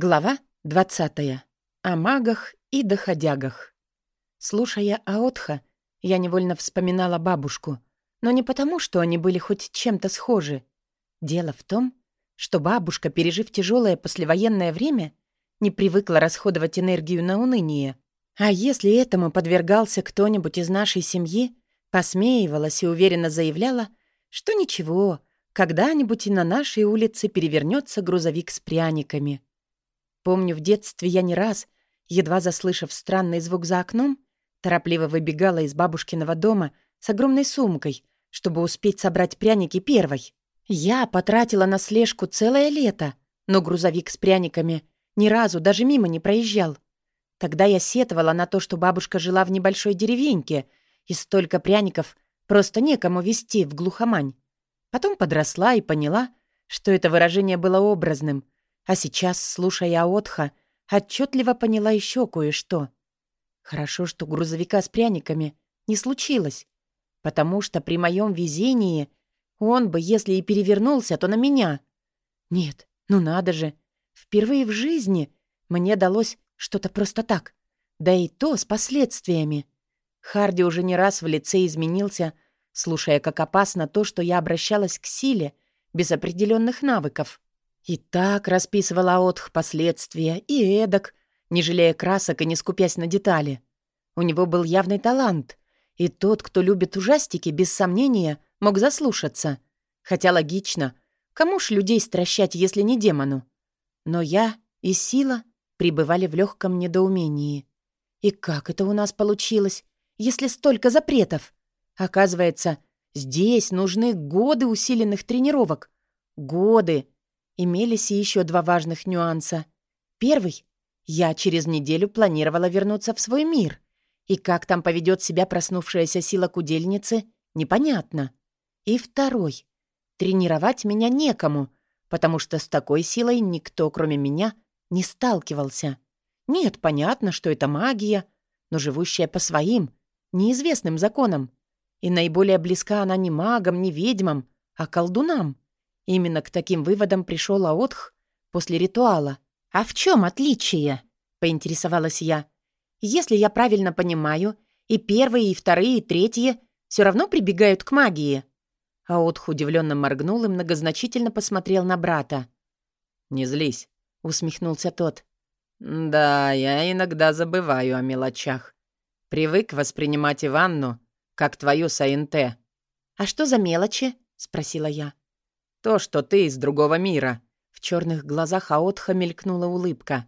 Глава 20. О магах и доходягах. Слушая Аотха, я невольно вспоминала бабушку, но не потому, что они были хоть чем-то схожи. Дело в том, что бабушка, пережив тяжелое послевоенное время, не привыкла расходовать энергию на уныние. А если этому подвергался кто-нибудь из нашей семьи, посмеивалась и уверенно заявляла, что ничего, когда-нибудь и на нашей улице перевернется грузовик с пряниками — Помню, в детстве я не раз, едва заслышав странный звук за окном, торопливо выбегала из бабушкиного дома с огромной сумкой, чтобы успеть собрать пряники первой. Я потратила на слежку целое лето, но грузовик с пряниками ни разу даже мимо не проезжал. Тогда я сетовала на то, что бабушка жила в небольшой деревеньке, и столько пряников просто некому везти в глухомань. Потом подросла и поняла, что это выражение было образным — а сейчас, слушая Отха, отчетливо поняла еще кое-что. Хорошо, что грузовика с пряниками не случилось, потому что при моем везении он бы, если и перевернулся, то на меня. Нет, ну надо же. Впервые в жизни мне далось что-то просто так. Да и то с последствиями. Харди уже не раз в лице изменился, слушая, как опасно то, что я обращалась к силе без определенных навыков. И так расписывала Отх последствия, и эдак, не жалея красок и не скупясь на детали. У него был явный талант, и тот, кто любит ужастики, без сомнения, мог заслушаться. Хотя логично, кому ж людей стращать, если не демону? Но я и сила пребывали в легком недоумении. И как это у нас получилось, если столько запретов? Оказывается, здесь нужны годы усиленных тренировок. Годы, Имелись и еще два важных нюанса. Первый — я через неделю планировала вернуться в свой мир. И как там поведет себя проснувшаяся сила кудельницы, непонятно. И второй — тренировать меня некому, потому что с такой силой никто, кроме меня, не сталкивался. Нет, понятно, что это магия, но живущая по своим, неизвестным законам. И наиболее близка она не магам, не ведьмам, а колдунам. Именно к таким выводам пришел Аотх после ритуала. «А в чем отличие?» — поинтересовалась я. «Если я правильно понимаю, и первые, и вторые, и третьи все равно прибегают к магии». Аотх удивленно моргнул и многозначительно посмотрел на брата. «Не злись», — усмехнулся тот. «Да, я иногда забываю о мелочах. Привык воспринимать Иванну как твою Саинте». «А что за мелочи?» — спросила я. То, что ты из другого мира». В черных глазах Аотха мелькнула улыбка.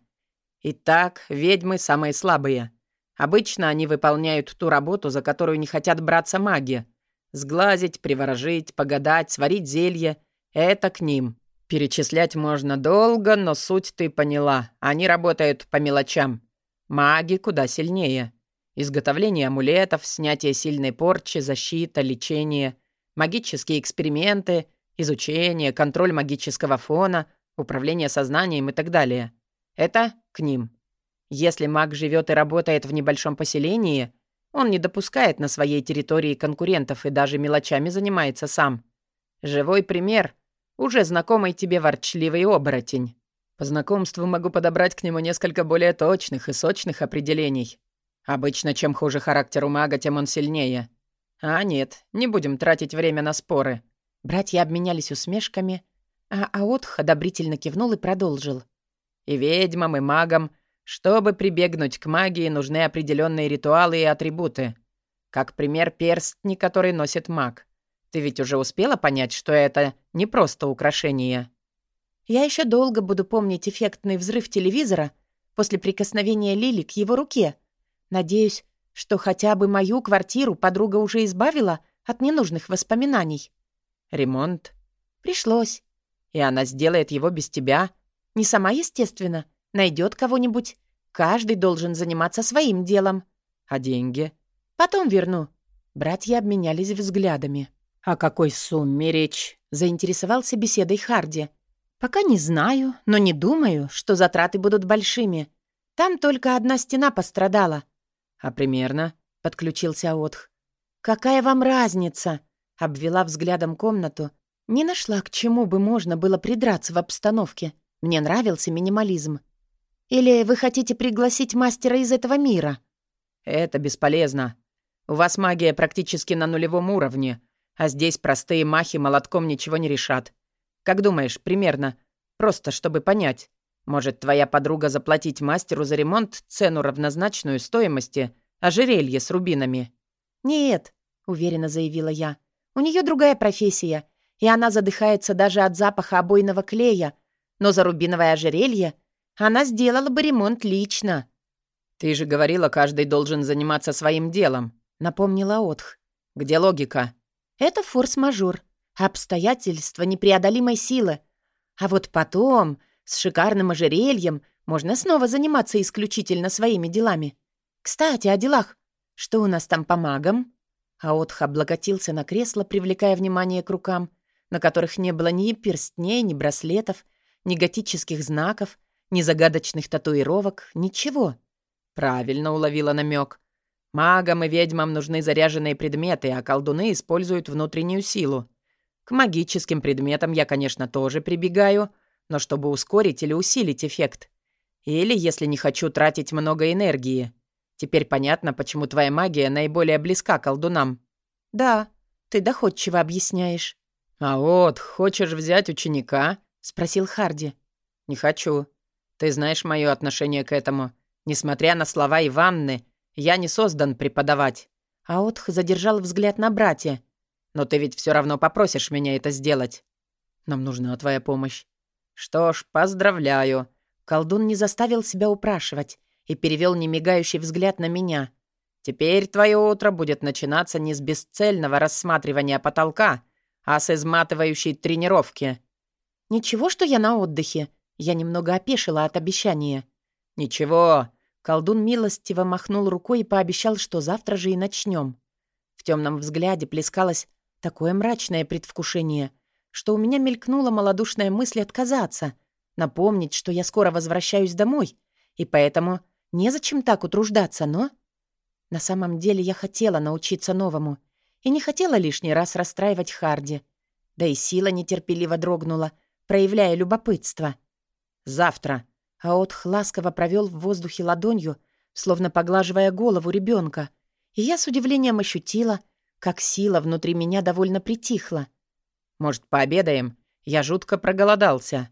«Итак, ведьмы самые слабые. Обычно они выполняют ту работу, за которую не хотят браться маги. Сглазить, приворожить, погадать, сварить зелье — это к ним. Перечислять можно долго, но суть ты поняла. Они работают по мелочам. Маги куда сильнее. Изготовление амулетов, снятие сильной порчи, защита, лечение, магические эксперименты — Изучение, контроль магического фона, управление сознанием и так далее. Это к ним. Если маг живет и работает в небольшом поселении, он не допускает на своей территории конкурентов и даже мелочами занимается сам. Живой пример — уже знакомый тебе ворчливый оборотень. По знакомству могу подобрать к нему несколько более точных и сочных определений. Обычно, чем хуже характер у мага, тем он сильнее. А нет, не будем тратить время на споры. Братья обменялись усмешками, а Аотх одобрительно кивнул и продолжил. «И ведьмам, и магам, чтобы прибегнуть к магии, нужны определенные ритуалы и атрибуты. Как пример перстни, который носит маг. Ты ведь уже успела понять, что это не просто украшение?» «Я еще долго буду помнить эффектный взрыв телевизора после прикосновения Лили к его руке. Надеюсь, что хотя бы мою квартиру подруга уже избавила от ненужных воспоминаний». Ремонт? Пришлось. И она сделает его без тебя? Не сама, естественно. Найдет кого-нибудь. Каждый должен заниматься своим делом. А деньги? Потом верну. Братья обменялись взглядами. «О какой сумме речь?» — заинтересовался беседой Харди. «Пока не знаю, но не думаю, что затраты будут большими. Там только одна стена пострадала». «А примерно?» — подключился Отх. «Какая вам разница?» Обвела взглядом комнату. Не нашла, к чему бы можно было придраться в обстановке. Мне нравился минимализм. Или вы хотите пригласить мастера из этого мира?» «Это бесполезно. У вас магия практически на нулевом уровне, а здесь простые махи молотком ничего не решат. Как думаешь, примерно, просто чтобы понять, может, твоя подруга заплатить мастеру за ремонт цену равнозначную стоимости ожерелье с рубинами?» «Нет», — уверенно заявила я. «У нее другая профессия, и она задыхается даже от запаха обойного клея, но за рубиновое ожерелье она сделала бы ремонт лично». «Ты же говорила, каждый должен заниматься своим делом», — напомнила Отх. «Где логика?» «Это форс-мажор, обстоятельства непреодолимой силы. А вот потом, с шикарным ожерельем, можно снова заниматься исключительно своими делами. Кстати, о делах. Что у нас там по магам?» Аотх облокотился на кресло, привлекая внимание к рукам, на которых не было ни перстней, ни браслетов, ни готических знаков, ни загадочных татуировок, ничего. Правильно уловила намек. Магам и ведьмам нужны заряженные предметы, а колдуны используют внутреннюю силу. К магическим предметам я, конечно, тоже прибегаю, но чтобы ускорить или усилить эффект. Или если не хочу тратить много энергии. Теперь понятно, почему твоя магия наиболее близка колдунам. Да, ты доходчиво объясняешь. А вот, хочешь взять ученика? — спросил Харди. «Не хочу. Ты знаешь мое отношение к этому. Несмотря на слова Иванны, я не создан преподавать». Аотх задержал взгляд на братья. «Но ты ведь все равно попросишь меня это сделать. Нам нужна твоя помощь». «Что ж, поздравляю». Колдун не заставил себя упрашивать и перевел немигающий взгляд на меня. «Теперь твое утро будет начинаться не с бесцельного рассматривания потолка, а с изматывающей тренировки». «Ничего, что я на отдыхе?» Я немного опешила от обещания. «Ничего». Колдун милостиво махнул рукой и пообещал, что завтра же и начнем. В темном взгляде плескалось такое мрачное предвкушение, что у меня мелькнула малодушная мысль отказаться, напомнить, что я скоро возвращаюсь домой, и поэтому незачем так утруждаться, но... На самом деле я хотела научиться новому и не хотела лишний раз расстраивать Харди. Да и сила нетерпеливо дрогнула, проявляя любопытство. «Завтра». Аотх ласково провел в воздухе ладонью, словно поглаживая голову ребенка, и я с удивлением ощутила, как сила внутри меня довольно притихла. «Может, пообедаем? Я жутко проголодался».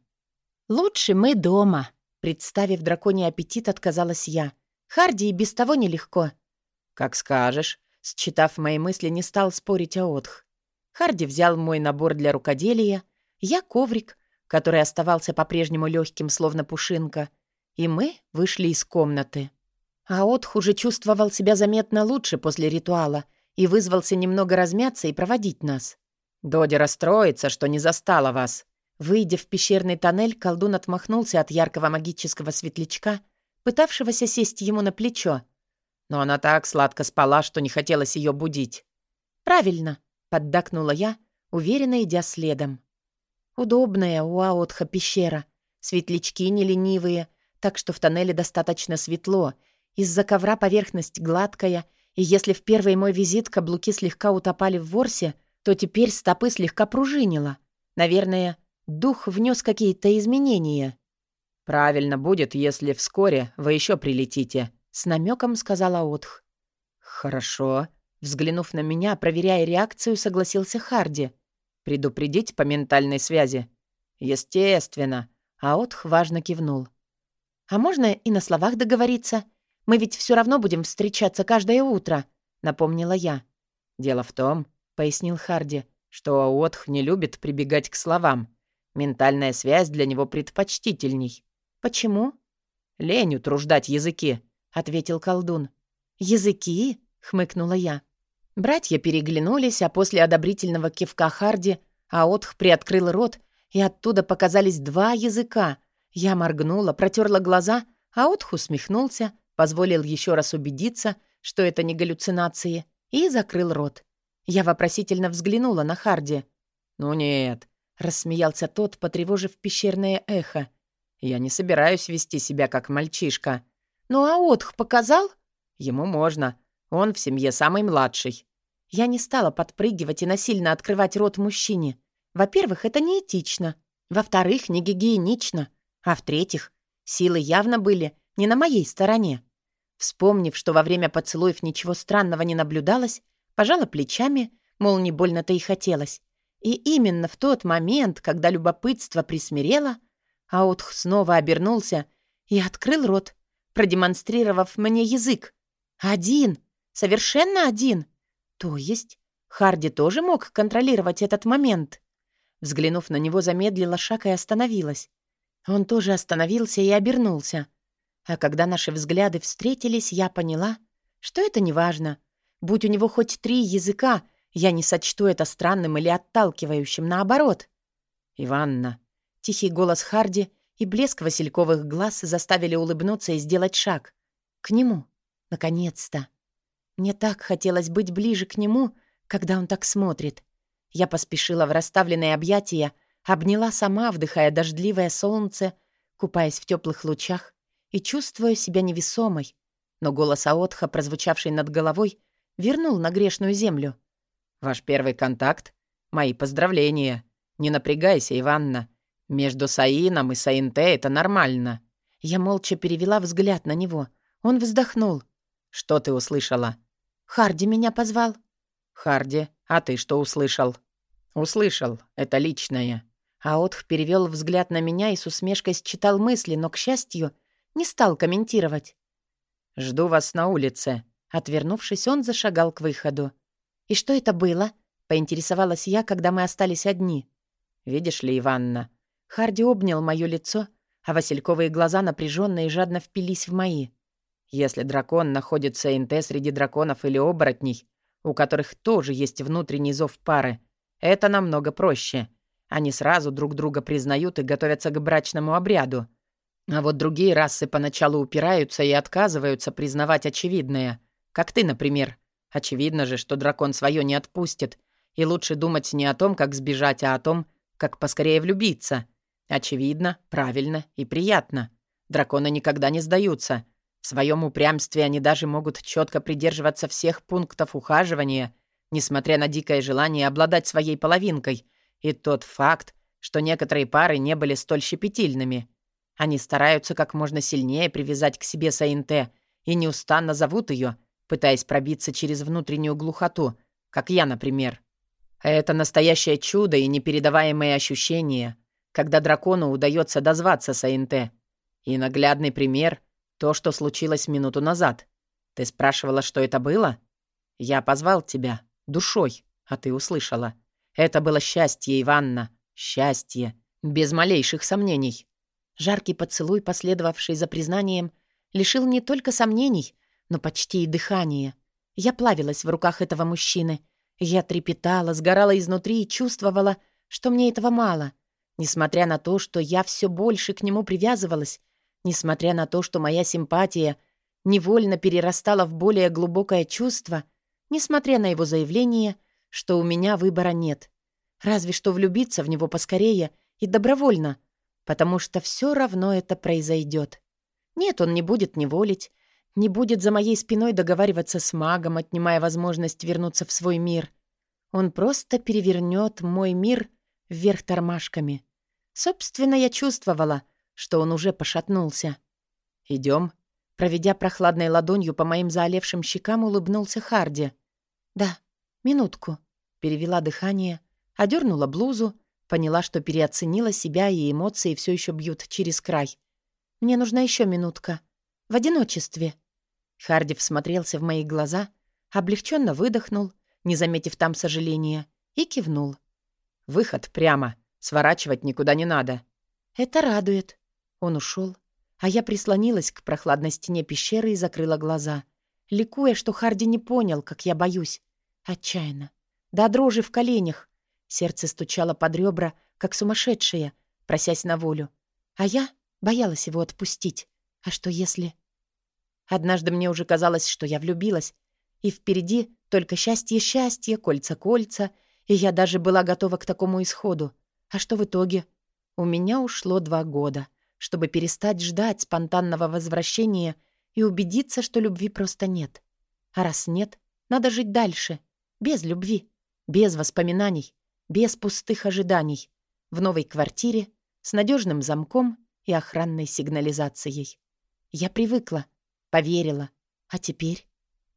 «Лучше мы дома», — представив драконий аппетит, отказалась я. «Харди и без того нелегко». «Как скажешь», — считав мои мысли, не стал спорить о отх. Харди взял мой набор для рукоделия, я коврик, который оставался по-прежнему легким, словно пушинка, и мы вышли из комнаты. А Отх уже чувствовал себя заметно лучше после ритуала и вызвался немного размяться и проводить нас. «Доди расстроится, что не застала вас». Выйдя в пещерный тоннель, колдун отмахнулся от яркого магического светлячка, пытавшегося сесть ему на плечо. Но она так сладко спала, что не хотелось ее будить. «Правильно», — поддакнула я, уверенно идя следом. Удобная у Аотха пещера. Светлячки не ленивые, так что в тоннеле достаточно светло. Из-за ковра поверхность гладкая, и если в первый мой визит каблуки слегка утопали в ворсе, то теперь стопы слегка пружинило. Наверное, дух внес какие-то изменения. «Правильно будет, если вскоре вы еще прилетите», — с намеком сказала Отх. «Хорошо», — взглянув на меня, проверяя реакцию, согласился Харди. Предупредить по ментальной связи? Естественно. Аотх важно кивнул. А можно и на словах договориться? Мы ведь все равно будем встречаться каждое утро, напомнила я. Дело в том, пояснил Харди, что Аотх не любит прибегать к словам. Ментальная связь для него предпочтительней. Почему? Лень утруждать языки, ответил колдун. Языки? хмыкнула я. Братья переглянулись, а после одобрительного кивка Харди Аотх приоткрыл рот, и оттуда показались два языка. Я моргнула, протерла глаза, а Аотх усмехнулся, позволил еще раз убедиться, что это не галлюцинации, и закрыл рот. Я вопросительно взглянула на Харди. «Ну нет», — рассмеялся тот, потревожив пещерное эхо. «Я не собираюсь вести себя как мальчишка». «Ну а Отх показал?» «Ему можно. Он в семье самый младший». Я не стала подпрыгивать и насильно открывать рот мужчине. Во-первых, это неэтично. Во-вторых, не гигиенично. А в-третьих, Силы явно были не на моей стороне. Вспомнив, что во время поцелуев ничего странного не наблюдалось, пожала плечами, мол, не больно-то и хотелось. И именно в тот момент, когда любопытство присмирело, Аутх снова обернулся и открыл рот, продемонстрировав мне язык. Один, совершенно один. То есть Харди тоже мог контролировать этот момент. Взглянув на него, замедлила шаг и остановилась. Он тоже остановился и обернулся. А когда наши взгляды встретились, я поняла, что это не важно. Будь у него хоть три языка, я не сочту это странным или отталкивающим, наоборот. «Иванна», — тихий голос Харди и блеск васильковых глаз заставили улыбнуться и сделать шаг. К нему. Наконец-то. Мне так хотелось быть ближе к нему, когда он так смотрит. Я поспешила в расставленные объятия, обняла сама, вдыхая дождливое солнце, купаясь в теплых лучах и чувствуя себя невесомой. Но голос Аотха, прозвучавший над головой, вернул на грешную землю. «Ваш первый контакт? Мои поздравления. Не напрягайся, Иванна. Между Саином и Саинте это нормально». Я молча перевела взгляд на него. Он вздохнул. «Что ты услышала?» «Харди меня позвал». «Харди, а ты что услышал?» «Услышал. Это личное». Аотх перевел взгляд на меня и с усмешкой считал мысли, но, к счастью, не стал комментировать. «Жду вас на улице». Отвернувшись, он зашагал к выходу. «И что это было?» — поинтересовалась я, когда мы остались одни. «Видишь ли, Иванна?» Харди обнял моё лицо, а васильковые глаза напряженно и жадно впились в мои. «Если дракон находится НТ среди драконов или оборотней, у которых тоже есть внутренний зов пары, это намного проще. Они сразу друг друга признают и готовятся к брачному обряду. А вот другие расы поначалу упираются и отказываются признавать очевидное. Как ты, например. Очевидно же, что дракон свое не отпустит. И лучше думать не о том, как сбежать, а о том, как поскорее влюбиться. Очевидно, правильно и приятно. Драконы никогда не сдаются. В своем упрямстве они даже могут четко придерживаться всех пунктов ухаживания, несмотря на дикое желание обладать своей половинкой, и тот факт, что некоторые пары не были столь щепетильными. Они стараются как можно сильнее привязать к себе Саинте и неустанно зовут ее, пытаясь пробиться через внутреннюю глухоту, как я, например. Это настоящее чудо и непередаваемые ощущения, когда дракону удается дозваться Саинте. И наглядный пример — то, что случилось минуту назад. Ты спрашивала, что это было? Я позвал тебя душой, а ты услышала. Это было счастье, Иванна, счастье, без малейших сомнений. Жаркий поцелуй, последовавший за признанием, лишил не только сомнений, но почти и дыхания. Я плавилась в руках этого мужчины. Я трепетала, сгорала изнутри и чувствовала, что мне этого мало. Несмотря на то, что я все больше к нему привязывалась, несмотря на то, что моя симпатия невольно перерастала в более глубокое чувство — несмотря на его заявление, что у меня выбора нет. Разве что влюбиться в него поскорее и добровольно, потому что все равно это произойдет. Нет, он не будет неволить, не будет за моей спиной договариваться с магом, отнимая возможность вернуться в свой мир. Он просто перевернет мой мир вверх тормашками. Собственно, я чувствовала, что он уже пошатнулся. Идем. Проведя прохладной ладонью по моим заолевшим щекам, улыбнулся Харди. «Да, минутку», — перевела дыхание, одернула блузу, поняла, что переоценила себя и эмоции все еще бьют через край. «Мне нужна еще минутка. В одиночестве». Харди всмотрелся в мои глаза, облегченно выдохнул, не заметив там сожаления, и кивнул. «Выход прямо. Сворачивать никуда не надо». «Это радует». Он ушел, а я прислонилась к прохладной стене пещеры и закрыла глаза, ликуя, что Харди не понял, как я боюсь, Отчаянно. Да дрожи в коленях. Сердце стучало под ребра, как сумасшедшее, просясь на волю. А я боялась его отпустить. А что если... Однажды мне уже казалось, что я влюбилась, и впереди только счастье-счастье, кольца-кольца, и я даже была готова к такому исходу. А что в итоге? У меня ушло два года, чтобы перестать ждать спонтанного возвращения и убедиться, что любви просто нет. А раз нет, надо жить дальше — без любви, без воспоминаний, без пустых ожиданий. В новой квартире, с надежным замком и охранной сигнализацией. Я привыкла, поверила. А теперь?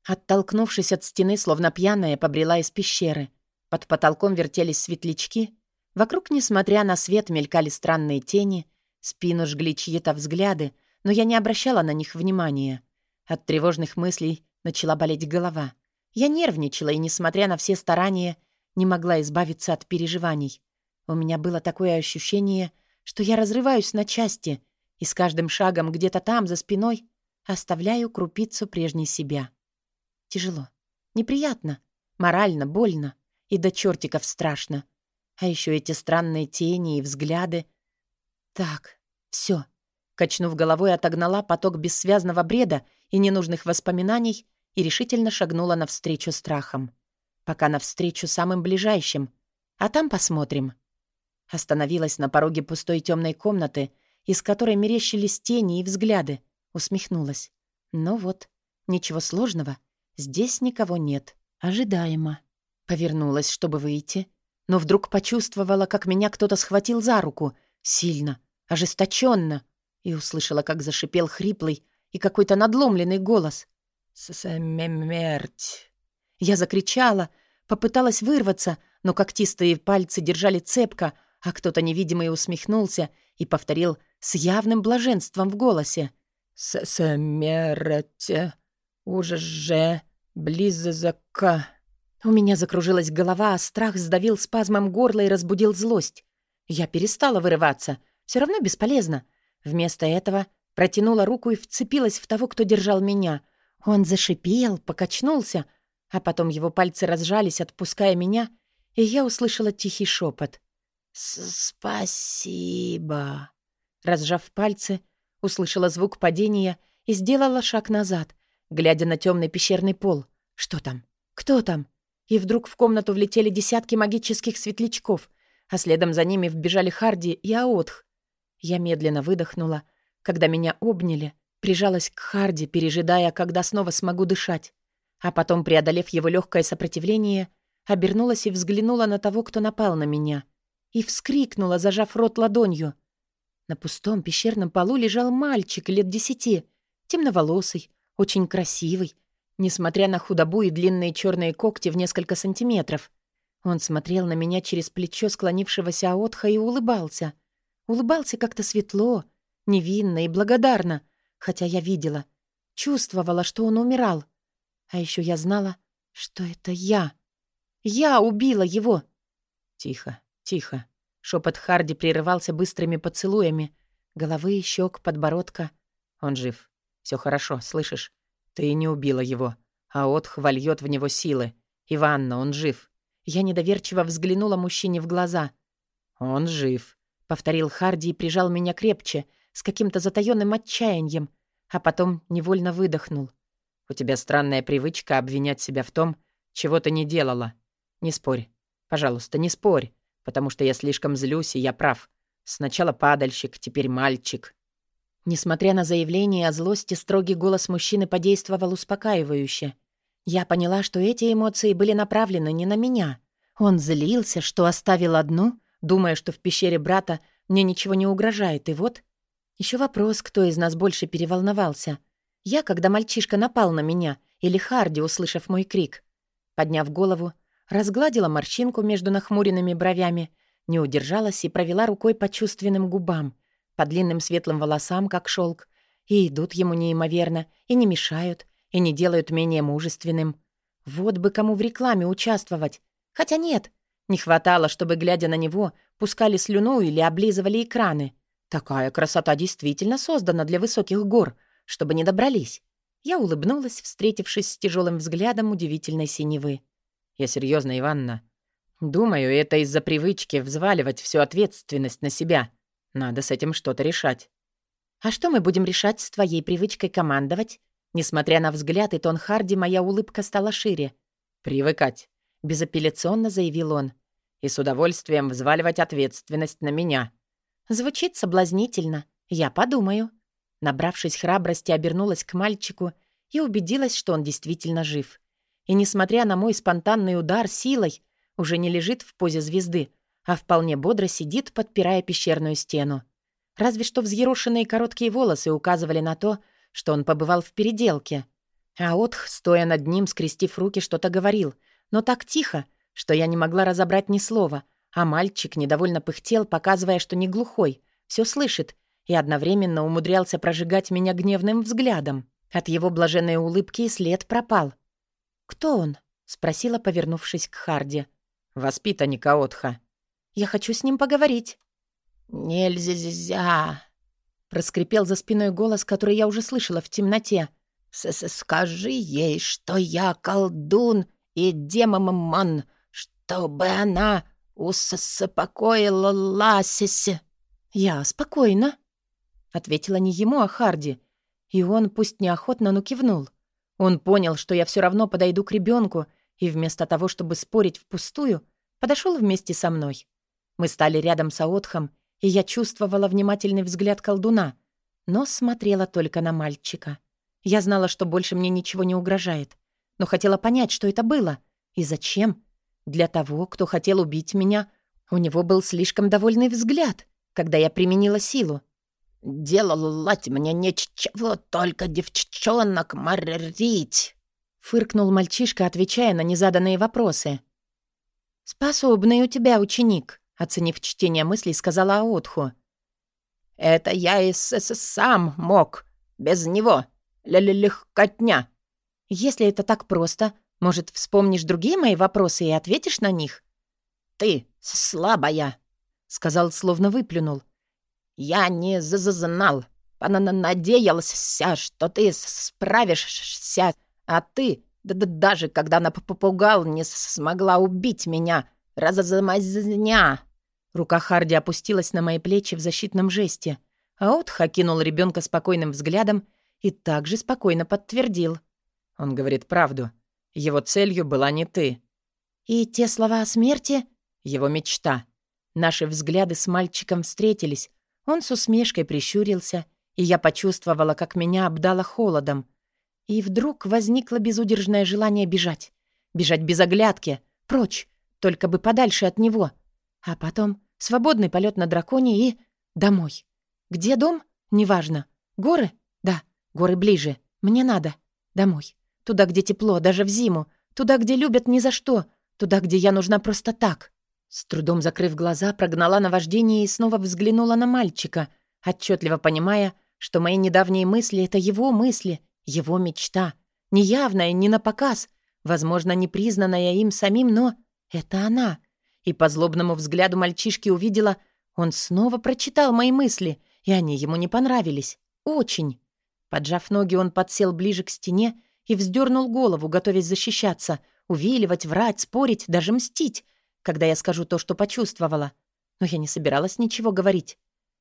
Оттолкнувшись от стены, словно пьяная, побрела из пещеры. Под потолком вертелись светлячки. Вокруг, несмотря на свет, мелькали странные тени. Спину жгли чьи-то взгляды, но я не обращала на них внимания. От тревожных мыслей начала болеть голова. Я нервничала и, несмотря на все старания, не могла избавиться от переживаний. У меня было такое ощущение, что я разрываюсь на части, и с каждым шагом где-то там, за спиной, оставляю крупицу прежней себя. Тяжело, неприятно, морально больно и до чертиков страшно. А еще эти странные тени и взгляды. Так, все. Качнув головой, отогнала поток бессвязного бреда и ненужных воспоминаний и решительно шагнула навстречу страхам. Пока навстречу самым ближайшим. А там посмотрим. Остановилась на пороге пустой темной комнаты, из которой мерещились тени и взгляды. Усмехнулась. Ну вот, ничего сложного. Здесь никого нет. Ожидаемо. Повернулась, чтобы выйти, но вдруг почувствовала, как меня кто-то схватил за руку. Сильно, ожесточенно. И услышала, как зашипел хриплый и какой-то надломленный голос. «Смерть!» Я закричала, попыталась вырваться, но когтистые пальцы держали цепко, а кто-то невидимый усмехнулся и повторил с явным блаженством в голосе. «Смерть уже близко». У меня закружилась голова, а страх сдавил спазмом горла и разбудил злость. Я перестала вырываться. Все равно бесполезно. Вместо этого протянула руку и вцепилась в того, кто держал меня. Он зашипел, покачнулся, а потом его пальцы разжались, отпуская меня, и я услышала тихий шепот. «Спасибо». Разжав пальцы, услышала звук падения и сделала шаг назад, глядя на темный пещерный пол. «Что там? Кто там?» И вдруг в комнату влетели десятки магических светлячков, а следом за ними вбежали Харди и Аотх. Я медленно выдохнула, когда меня обняли, прижалась к Харди, пережидая, когда снова смогу дышать. А потом, преодолев его легкое сопротивление, обернулась и взглянула на того, кто напал на меня — и вскрикнула, зажав рот ладонью. На пустом пещерном полу лежал мальчик лет десяти, темноволосый, очень красивый, несмотря на худобу и длинные черные когти в несколько сантиметров. Он смотрел на меня через плечо склонившегося Аотха и улыбался. Улыбался как-то светло, невинно и благодарно, хотя я видела, чувствовала, что он умирал. А еще я знала, что это я. Я убила его. Тихо, Тихо. Шепот Харди прерывался быстрыми поцелуями. Головы, щек, подбородка. Он жив. Все хорошо, слышишь? Ты не убила его. А Отх вольет в него силы. Иванна, он жив. Я недоверчиво взглянула мужчине в глаза. «Он жив», — повторил Харди и прижал меня крепче, с каким-то затаённым отчаянием, а потом невольно выдохнул. «У тебя странная привычка обвинять себя в том, чего ты не делала. Не спорь. Пожалуйста, не спорь потому что я слишком злюсь, и я прав. Сначала падальщик, теперь мальчик». Несмотря на заявление о злости, строгий голос мужчины подействовал успокаивающе. Я поняла, что эти эмоции были направлены не на меня. Он злился, что оставил одну, думая, что в пещере брата мне ничего не угрожает, и вот... Еще вопрос, кто из нас больше переволновался. Я, когда мальчишка напал на меня, или Харди, услышав мой крик. Подняв голову, разгладила морщинку между нахмуренными бровями, не удержалась и провела рукой по чувственным губам, по длинным светлым волосам, как шелк, и идут ему неимоверно, и не мешают, и не делают менее мужественным. Вот бы кому в рекламе участвовать. Хотя нет, не хватало, чтобы, глядя на него, пускали слюну или облизывали экраны. Такая красота действительно создана для высоких гор, чтобы не добрались. Я улыбнулась, встретившись с тяжелым взглядом удивительной синевы. Я серьезно, Иванна. Думаю, это из-за привычки взваливать всю ответственность на себя. Надо с этим что-то решать. А что мы будем решать с твоей привычкой командовать? Несмотря на взгляд и тон Харди, моя улыбка стала шире. «Привыкать», — безапелляционно заявил он. «И с удовольствием взваливать ответственность на меня». Звучит соблазнительно. Я подумаю. Набравшись храбрости, обернулась к мальчику и убедилась, что он действительно жив и, несмотря на мой спонтанный удар силой, уже не лежит в позе звезды, а вполне бодро сидит, подпирая пещерную стену. Разве что взъерошенные короткие волосы указывали на то, что он побывал в переделке. А Отх, стоя над ним, скрестив руки, что-то говорил, но так тихо, что я не могла разобрать ни слова, а мальчик недовольно пыхтел, показывая, что не глухой, все слышит, и одновременно умудрялся прожигать меня гневным взглядом. От его блаженной улыбки след пропал. «Кто он?» — спросила, повернувшись к Харди. «Воспитанник Аотха». «Я хочу с ним поговорить». «Нельзя!» — проскрипел за спиной голос, который я уже слышала в темноте. С -с «Скажи ей, что я колдун и демон, чтобы она успокоила Ласисе». «Я спокойно», — ответила не ему, а Харди. И он, пусть неохотно, но кивнул. Он понял, что я все равно подойду к ребенку, и вместо того, чтобы спорить впустую, подошел вместе со мной. Мы стали рядом с Аотхом, и я чувствовала внимательный взгляд колдуна, но смотрела только на мальчика. Я знала, что больше мне ничего не угрожает, но хотела понять, что это было и зачем. Для того, кто хотел убить меня, у него был слишком довольный взгляд, когда я применила силу. «Делать мне ничего, только девчонок морить!» — фыркнул мальчишка, отвечая на незаданные вопросы. «Способный у тебя ученик», Оценив чтение мыслей, сказала Аотху. «Это я и с -с сам мог. Без него. Л -л Легкотня». «Если это так просто, может, вспомнишь другие мои вопросы и ответишь на них?» «Ты слабая», — сказал, словно выплюнул. «Я не знал. Надеялся, что ты справишься, а ты, да -да даже когда напугал, не смогла убить меня. Разозамазня!» Рука Харди опустилась на мои плечи в защитном жесте, а Отха кинул ребенка спокойным взглядом и также спокойно подтвердил. Он говорит правду. Его целью была не ты. И те слова о смерти — его мечта. Наши взгляды с мальчиком встретились. Он с усмешкой прищурился, и я почувствовала, как меня обдало холодом. И вдруг возникло безудержное желание бежать. Бежать без оглядки, прочь, только бы подальше от него. А потом свободный полет на драконе и... домой. Где дом? Неважно. Горы? Да, горы ближе. Мне надо. Домой. Туда, где тепло, даже в зиму. Туда, где любят ни за что. Туда, где я нужна просто так. С трудом закрыв глаза, прогнала наваждение и снова взглянула на мальчика, отчетливо понимая, что мои недавние мысли — это его мысли, его мечта. Неявная, не на показ, возможно, не признанная им самим, но это она. И по злобному взгляду мальчишки увидела, он снова прочитал мои мысли, и они ему не понравились. Очень. Поджав ноги, он подсел ближе к стене и вздернул голову, готовясь защищаться, увиливать, врать, спорить, даже мстить, когда я скажу то, что почувствовала. Но я не собиралась ничего говорить.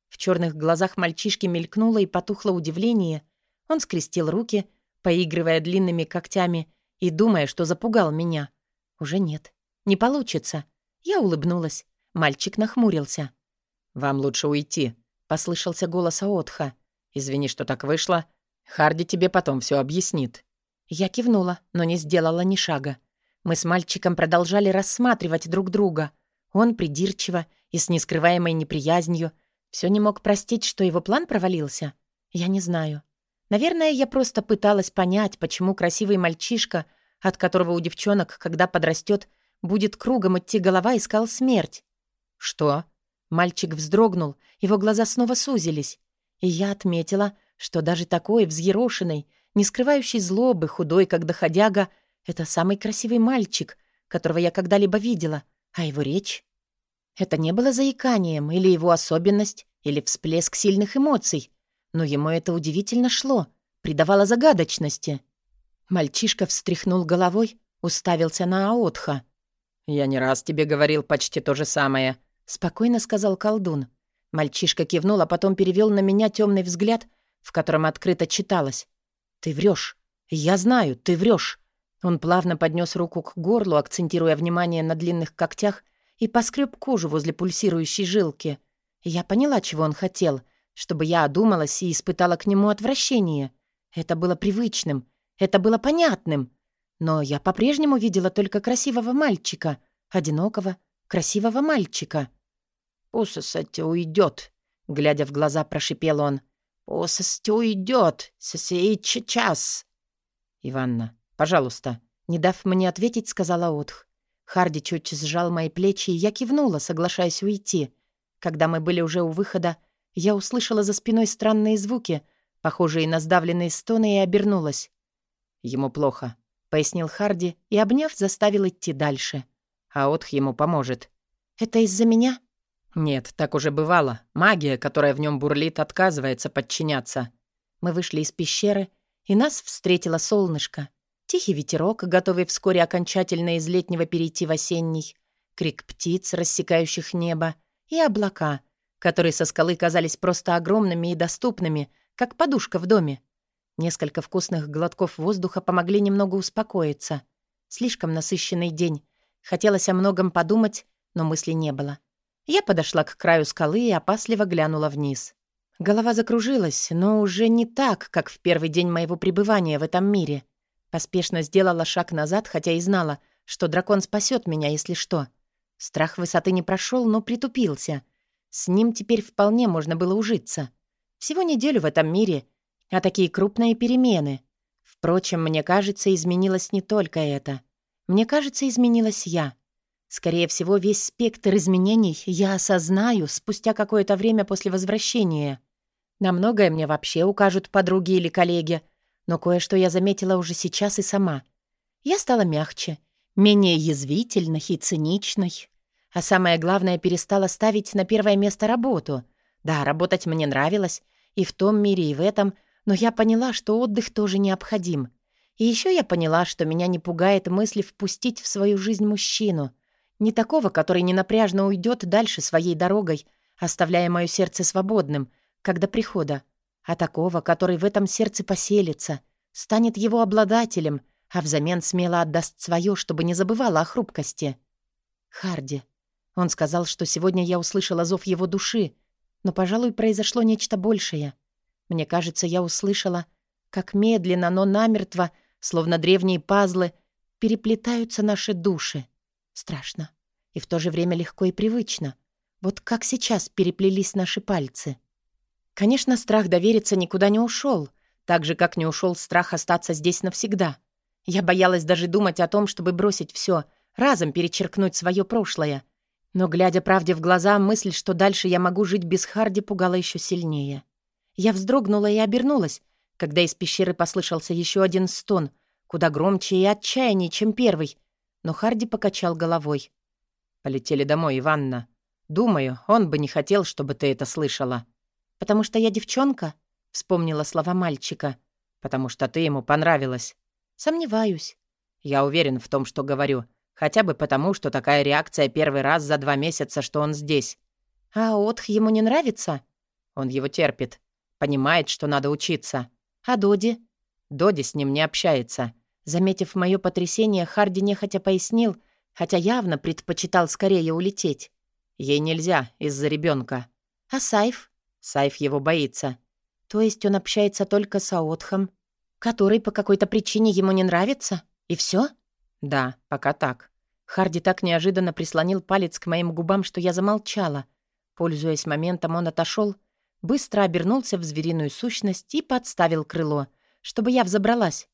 В черных глазах мальчишки мелькнуло и потухло удивление. Он скрестил руки, поигрывая длинными когтями и думая, что запугал меня. Уже нет. Не получится. Я улыбнулась. Мальчик нахмурился. «Вам лучше уйти», — послышался голос Аотха. «Извини, что так вышло. Харди тебе потом все объяснит». Я кивнула, но не сделала ни шага. Мы с мальчиком продолжали рассматривать друг друга. Он придирчиво и с нескрываемой неприязнью все не мог простить, что его план провалился. Я не знаю. Наверное, я просто пыталась понять, почему красивый мальчишка, от которого у девчонок, когда подрастет, Будет кругом идти голова, искал смерть. Что? Мальчик вздрогнул, его глаза снова сузились. И я отметила, что даже такой взъерошенный, не скрывающий злобы, худой, как доходяга, это самый красивый мальчик, которого я когда-либо видела. А его речь? Это не было заиканием, или его особенность, или всплеск сильных эмоций. Но ему это удивительно шло, придавало загадочности. Мальчишка встряхнул головой, уставился на Аотха. «Я не раз тебе говорил почти то же самое», — спокойно сказал колдун. Мальчишка кивнул, а потом перевел на меня темный взгляд, в котором открыто читалось. «Ты врешь. Я знаю, ты врешь. Он плавно поднес руку к горлу, акцентируя внимание на длинных когтях, и поскреб кожу возле пульсирующей жилки. Я поняла, чего он хотел, чтобы я одумалась и испытала к нему отвращение. Это было привычным, это было понятным. Но я по-прежнему видела только красивого мальчика, одинокого, красивого мальчика. «Пусть уйдет», — Глядя в глаза, прошипел он. «Пусть уйдет сейчас!» «Иванна, пожалуйста!» Не дав мне ответить, сказала Отх. Харди чуть сжал мои плечи, и я кивнула, соглашаясь уйти. Когда мы были уже у выхода, я услышала за спиной странные звуки, похожие на сдавленные стоны, и обернулась. «Ему плохо», — пояснил Харди и, обняв, заставил идти дальше. А Отх ему поможет. «Это из-за меня?» «Нет, так уже бывало. Магия, которая в нем бурлит, отказывается подчиняться». Мы вышли из пещеры, и нас встретило солнышко. Тихий ветерок, готовый вскоре окончательно из летнего перейти в осенний, крик птиц, рассекающих небо, и облака, которые со скалы казались просто огромными и доступными, как подушка в доме. Несколько вкусных глотков воздуха помогли немного успокоиться. Слишком насыщенный день. Хотелось о многом подумать, но мысли не было. Я подошла к краю скалы и опасливо глянула вниз. Голова закружилась, но уже не так, как в первый день моего пребывания в этом мире. Поспешно сделала шаг назад, хотя и знала, что дракон спасет меня, если что. Страх высоты не прошел, но притупился. С ним теперь вполне можно было ужиться. Всего неделю в этом мире, а такие крупные перемены. Впрочем, мне кажется, изменилось не только это. Мне кажется, изменилась я. Скорее всего, весь спектр изменений я осознаю спустя какое-то время после возвращения. На многое мне вообще укажут подруги или коллеги, но кое-что я заметила уже сейчас и сама. Я стала мягче, менее язвительной и циничной. А самое главное, перестала ставить на первое место работу. Да, работать мне нравилось, и в том мире, и в этом, но я поняла, что отдых тоже необходим. И еще я поняла, что меня не пугает мысль впустить в свою жизнь мужчину. Не такого, который ненапряжно уйдет дальше своей дорогой, оставляя мое сердце свободным, как до прихода, а такого, который в этом сердце поселится, станет его обладателем, а взамен смело отдаст свое, чтобы не забывала о хрупкости. Харди. Он сказал, что сегодня я услышала зов его души, но, пожалуй, произошло нечто большее. Мне кажется, я услышала, как медленно, но намертво Словно древние пазлы, переплетаются наши души. Страшно. И в то же время легко и привычно. Вот как сейчас переплелись наши пальцы. Конечно, страх довериться никуда не ушел, так же, как не ушел страх остаться здесь навсегда. Я боялась даже думать о том, чтобы бросить все, разом перечеркнуть свое прошлое. Но, глядя правде в глаза, мысль, что дальше я могу жить без Харди, пугала еще сильнее. Я вздрогнула и обернулась, когда из пещеры послышался еще один стон, куда громче и отчаяннее, чем первый. Но Харди покачал головой. «Полетели домой, Иванна. Думаю, он бы не хотел, чтобы ты это слышала». «Потому что я девчонка?» — вспомнила слова мальчика. «Потому что ты ему понравилась». «Сомневаюсь». «Я уверен в том, что говорю. Хотя бы потому, что такая реакция первый раз за два месяца, что он здесь». «А Отх ему не нравится?» «Он его терпит. Понимает, что надо учиться. А Доди? Доди с ним не общается. Заметив мое потрясение, Харди нехотя пояснил, хотя явно предпочитал скорее улететь. Ей нельзя из-за ребенка. А Сайф? Сайф его боится. То есть он общается только с Аотхом, который по какой-то причине ему не нравится? И все? Да, пока так. Харди так неожиданно прислонил палец к моим губам, что я замолчала. Пользуясь моментом, он отошел быстро обернулся в звериную сущность и подставил крыло, чтобы я взобралась.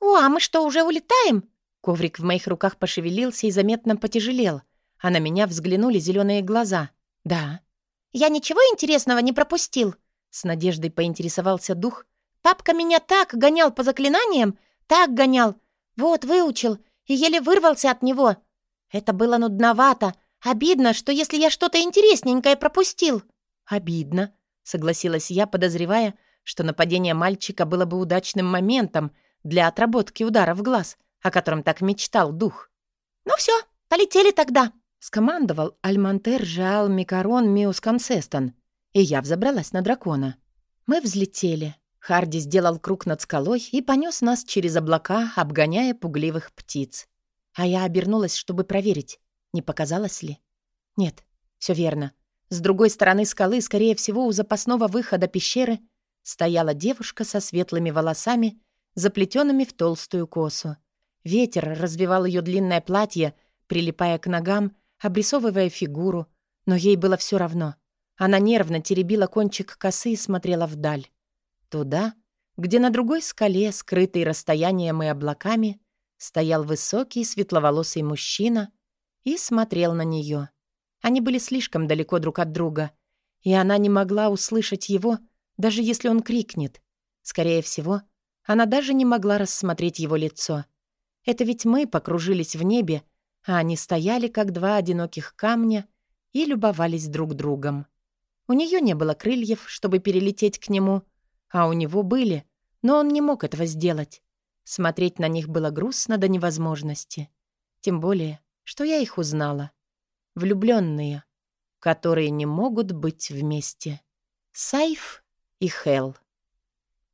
«О, а мы что, уже улетаем?» Коврик в моих руках пошевелился и заметно потяжелел, а на меня взглянули зеленые глаза. «Да». «Я ничего интересного не пропустил?» С надеждой поинтересовался дух. «Папка меня так гонял по заклинаниям, так гонял. Вот, выучил, и еле вырвался от него. Это было нудновато. Обидно, что если я что-то интересненькое пропустил». «Обидно», согласилась я, подозревая, что нападение мальчика было бы удачным моментом для отработки удара в глаз, о котором так мечтал дух. «Ну все, полетели тогда», — скомандовал Альмантер Жал Микарон Миус Консестон, и я взобралась на дракона. Мы взлетели. Харди сделал круг над скалой и понес нас через облака, обгоняя пугливых птиц. А я обернулась, чтобы проверить, не показалось ли. Нет, все верно. С другой стороны скалы, скорее всего, у запасного выхода пещеры, стояла девушка со светлыми волосами, заплетенными в толстую косу. Ветер развивал ее длинное платье, прилипая к ногам, обрисовывая фигуру, но ей было все равно. Она нервно теребила кончик косы и смотрела вдаль. Туда, где на другой скале, скрытый расстоянием и облаками, стоял высокий светловолосый мужчина и смотрел на нее. Они были слишком далеко друг от друга, и она не могла услышать его, даже если он крикнет. Скорее всего, она даже не могла рассмотреть его лицо. Это ведь мы покружились в небе, а они стояли, как два одиноких камня, и любовались друг другом. У нее не было крыльев, чтобы перелететь к нему, а у него были, но он не мог этого сделать. Смотреть на них было грустно до невозможности. Тем более, что я их узнала. Влюбленные, которые не могут быть вместе. Сайф и Хел.